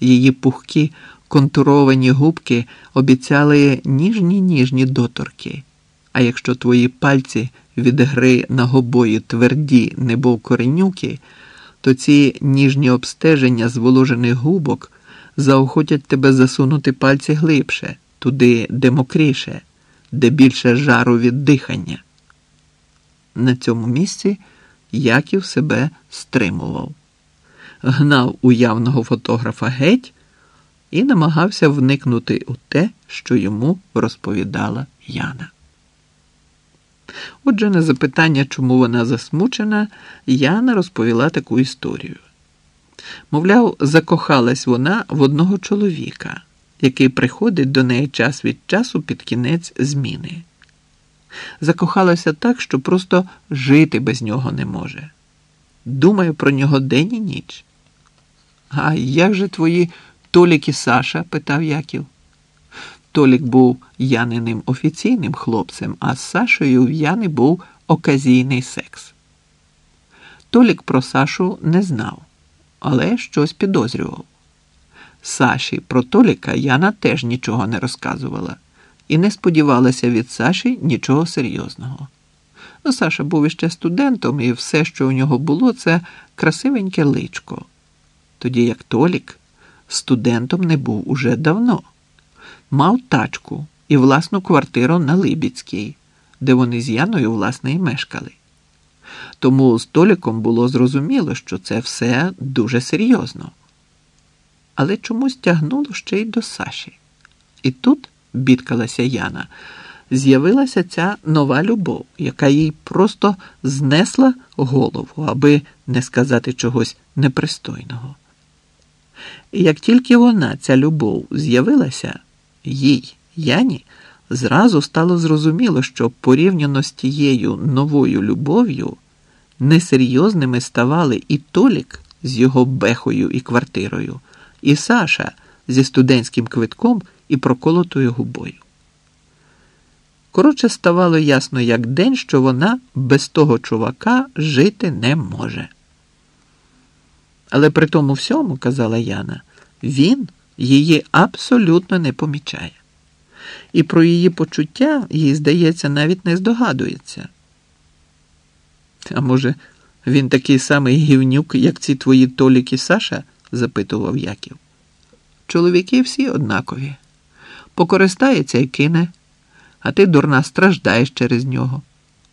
Її пухкі контуровані губки обіцяли ніжні ніжні доторки. А якщо твої пальці від гри на гобої тверді, немов коренюки, то ці ніжні обстеження зволожених губок заохотять тебе засунути пальці глибше, туди, де мокріше, де більше жару від дихання. На цьому місці Яків себе стримував, гнав уявного фотографа геть і намагався вникнути у те, що йому розповідала Яна. Отже, на запитання, чому вона засмучена, Яна розповіла таку історію. Мовляв, закохалась вона в одного чоловіка, який приходить до неї час від часу під кінець зміни. Закохалася так, що просто жити без нього не може. Думаю про нього день і ніч. А як же твої Толік і Саша? питав Яків. Толік був Яниним офіційним хлопцем, а з Сашою в Яни був оказійний секс. Толік про Сашу не знав, але щось підозрював. Саші про Толіка Яна теж нічого не розказувала і не сподівалася від Саші нічого серйозного. Саша був іще студентом, і все, що у нього було, це красивеньке личко. Тоді як Толік студентом не був уже давно мав тачку і власну квартиру на Либіцькій, де вони з Яною власне і мешкали. Тому з Толіком було зрозуміло, що це все дуже серйозно. Але чомусь тягнуло ще й до Саші. І тут, бідкалася Яна, з'явилася ця нова любов, яка їй просто знесла голову, аби не сказати чогось непристойного. І як тільки вона, ця любов, з'явилася, їй, Яні, зразу стало зрозуміло, що порівняно з тією новою любов'ю несерйозними ставали і Толік з його бехою і квартирою, і Саша зі студентським квитком і проколотою губою. Коротше, ставало ясно, як день, що вона без того чувака жити не може. Але при тому всьому, казала Яна, він її абсолютно не помічає. І про її почуття, їй, здається, навіть не здогадується. А може, він такий самий гівнюк, як ці твої Толік Саша? запитував Яків. Чоловіки всі однакові. Покористається і кине, а ти, дурна, страждаєш через нього.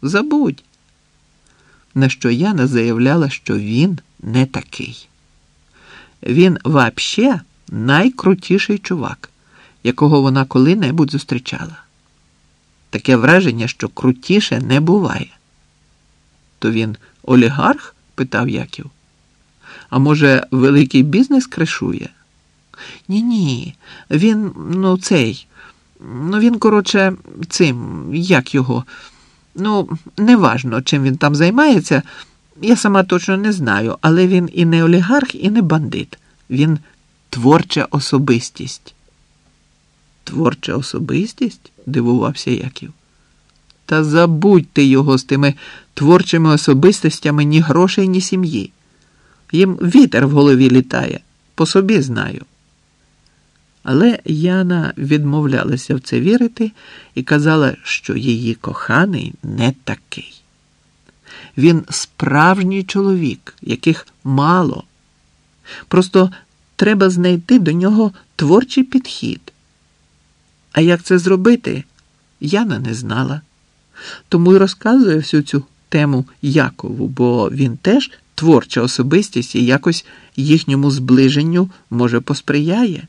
Забудь. На що Яна заявляла, що він не такий. Він вообще найкрутіший чувак, якого вона коли-небудь зустрічала. Таке враження, що крутіше не буває. То він олігарх? питав Яків. А може, великий бізнес кришує? Ні, ні, він, ну, цей, ну він, коротше, цим, як його, ну, неважно, чим він там займається. Я сама точно не знаю, але він і не олігарх, і не бандит. Він творча особистість. Творча особистість? дивувався Яків. Та забудьте його з тими творчими особистостями ні грошей, ні сім'ї. Їм вітер в голові літає, по собі знаю. Але Яна відмовлялася в це вірити і казала, що її коханий не такий. Він справжній чоловік, яких мало. Просто треба знайти до нього творчий підхід. А як це зробити, Яна не знала. Тому й розказує всю цю тему Якову, бо він теж творча особистість і якось їхньому зближенню може посприяє.